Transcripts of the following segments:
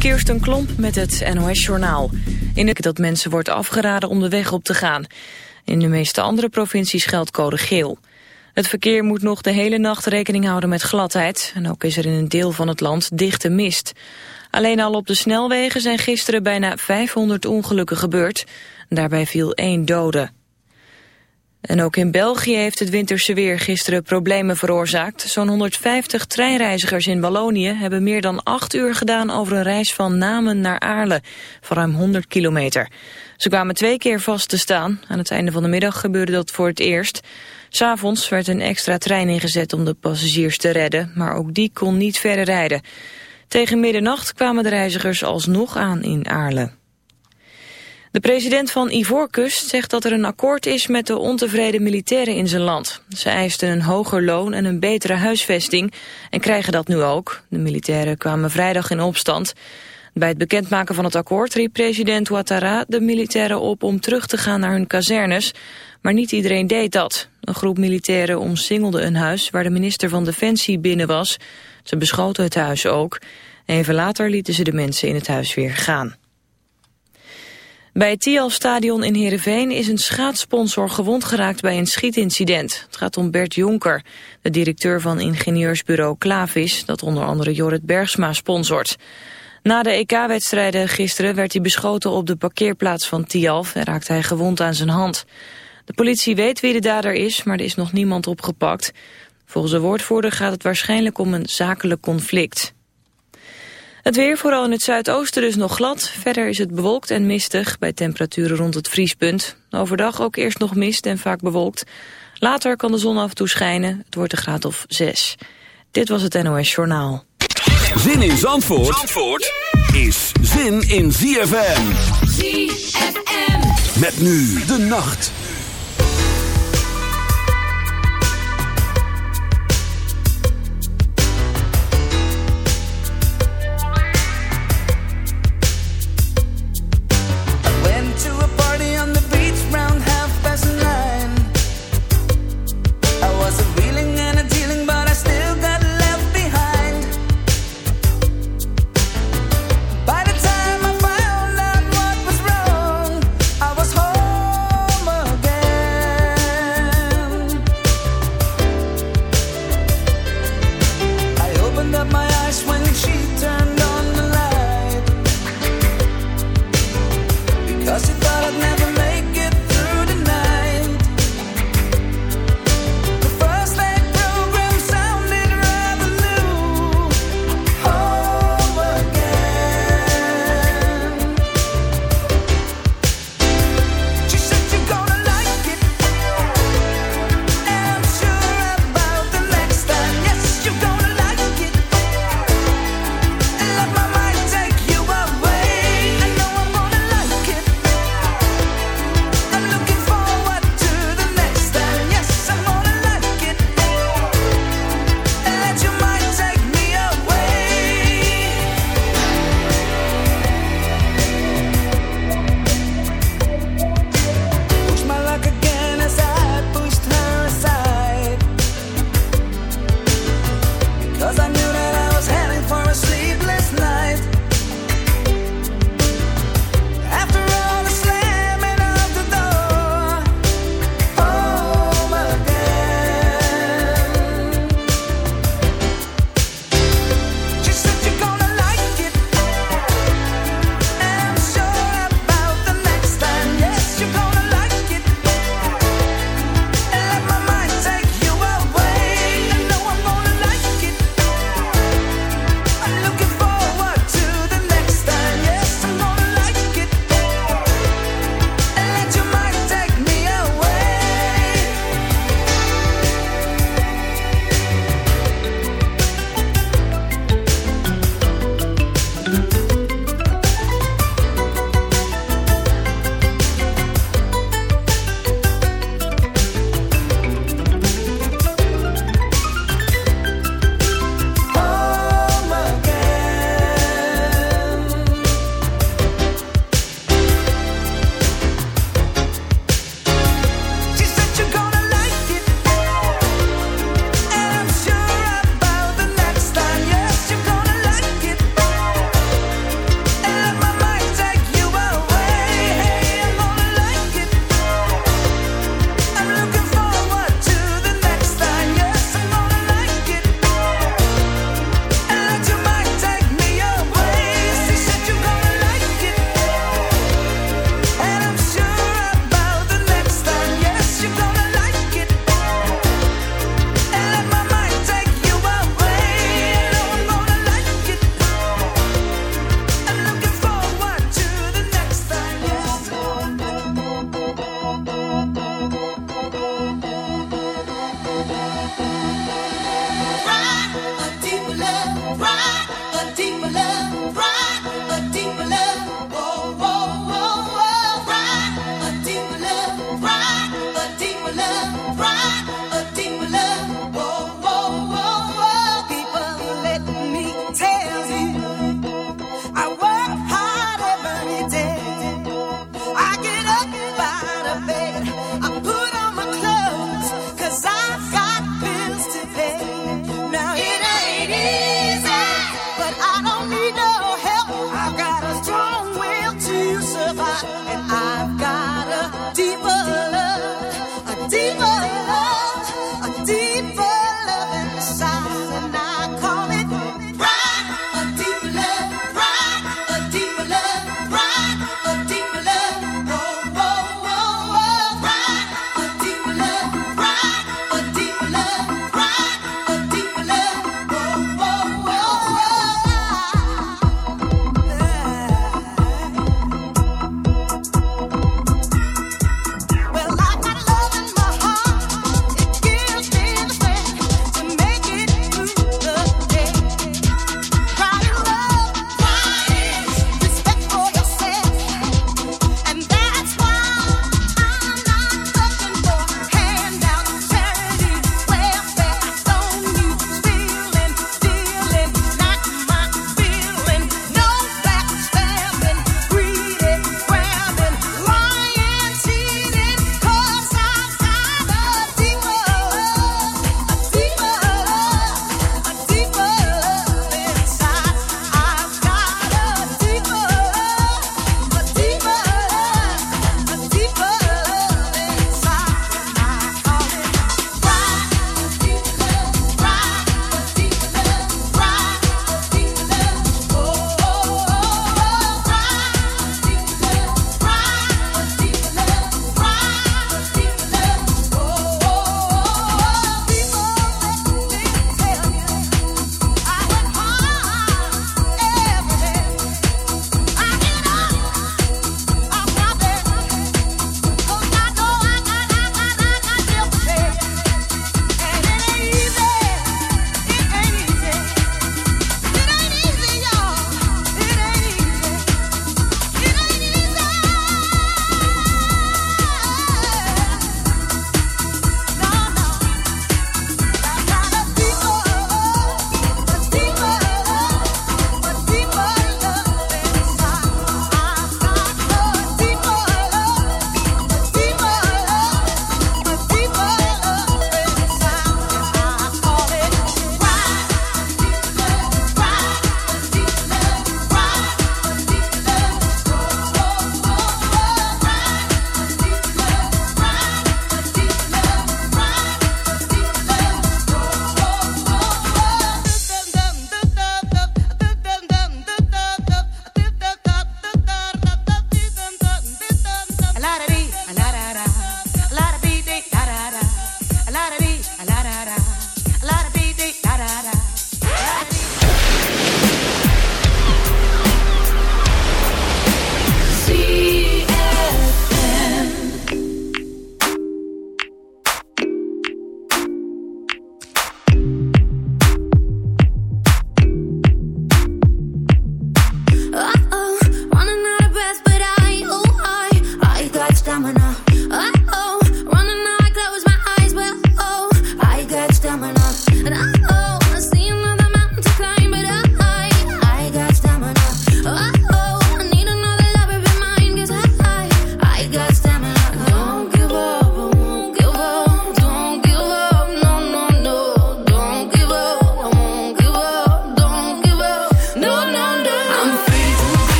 Kirsten Klomp met het NOS-journaal. In de dat mensen wordt afgeraden om de weg op te gaan. In de meeste andere provincies geldt code geel. Het verkeer moet nog de hele nacht rekening houden met gladheid. En ook is er in een deel van het land dichte mist. Alleen al op de snelwegen zijn gisteren bijna 500 ongelukken gebeurd. Daarbij viel één dode. En ook in België heeft het winterse weer gisteren problemen veroorzaakt. Zo'n 150 treinreizigers in Wallonië hebben meer dan acht uur gedaan over een reis van Namen naar Aarle, van ruim 100 kilometer. Ze kwamen twee keer vast te staan. Aan het einde van de middag gebeurde dat voor het eerst. S'avonds werd een extra trein ingezet om de passagiers te redden, maar ook die kon niet verder rijden. Tegen middernacht kwamen de reizigers alsnog aan in Aarle. De president van Ivoorkust zegt dat er een akkoord is met de ontevreden militairen in zijn land. Ze eisten een hoger loon en een betere huisvesting en krijgen dat nu ook. De militairen kwamen vrijdag in opstand. Bij het bekendmaken van het akkoord riep president Ouattara de militairen op om terug te gaan naar hun kazernes. Maar niet iedereen deed dat. Een groep militairen omsingelde een huis waar de minister van Defensie binnen was. Ze beschoten het huis ook. Even later lieten ze de mensen in het huis weer gaan. Bij het Tialf-stadion in Heerenveen is een schaatssponsor gewond geraakt bij een schietincident. Het gaat om Bert Jonker, de directeur van ingenieursbureau Klavis, dat onder andere Jorrit Bergsma sponsort. Na de EK-wedstrijden gisteren werd hij beschoten op de parkeerplaats van Tialf en raakte hij gewond aan zijn hand. De politie weet wie de dader is, maar er is nog niemand opgepakt. Volgens de woordvoerder gaat het waarschijnlijk om een zakelijk conflict. Het weer, vooral in het zuidoosten dus nog glad. Verder is het bewolkt en mistig bij temperaturen rond het vriespunt. Overdag ook eerst nog mist en vaak bewolkt. Later kan de zon af en toe schijnen. Het wordt een graad of 6. Dit was het NOS Journaal. Zin in Zandvoort, Zandvoort is zin in ZFM. ZFM. Met nu de nacht.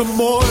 Good morning.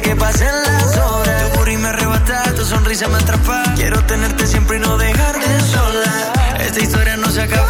que pasen las horas. Tu burro me arrebata, tu sonrisa me atrapa. Quiero tenerte siempre y no dejarte sola. Esta historia no se acaba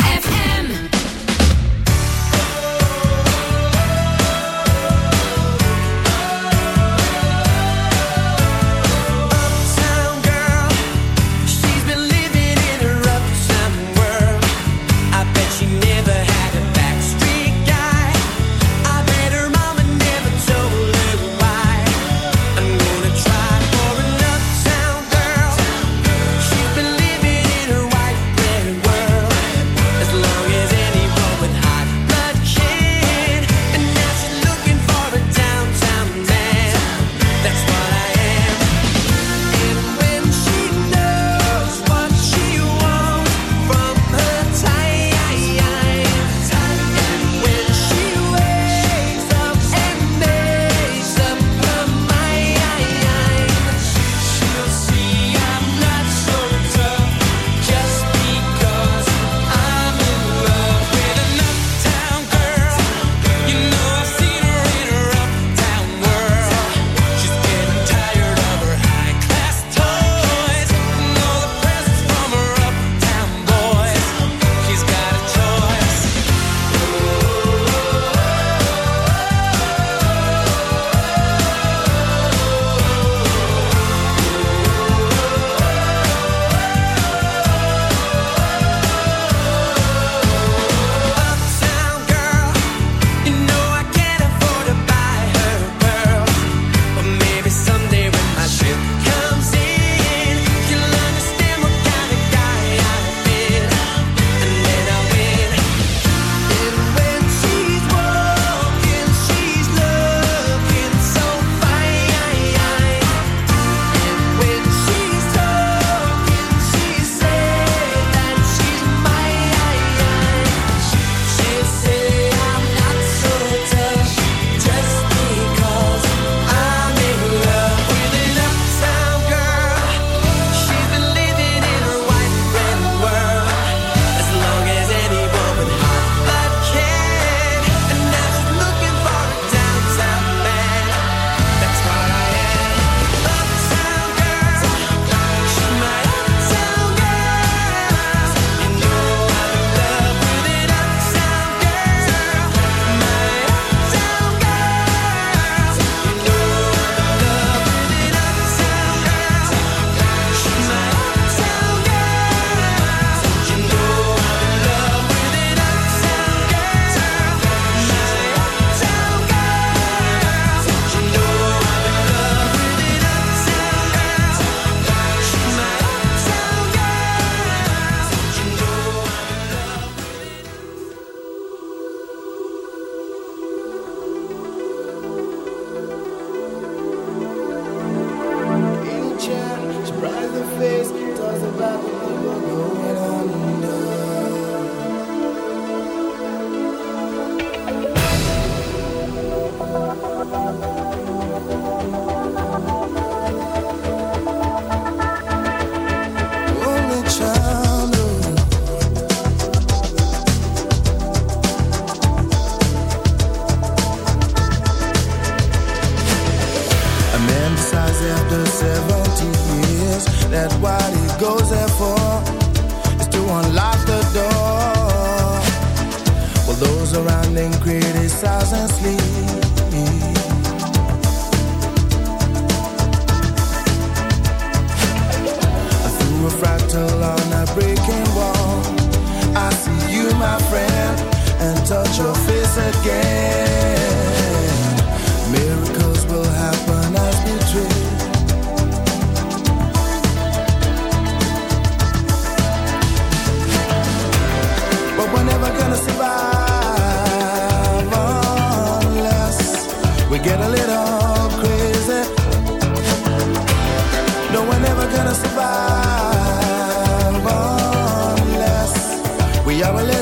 ya huele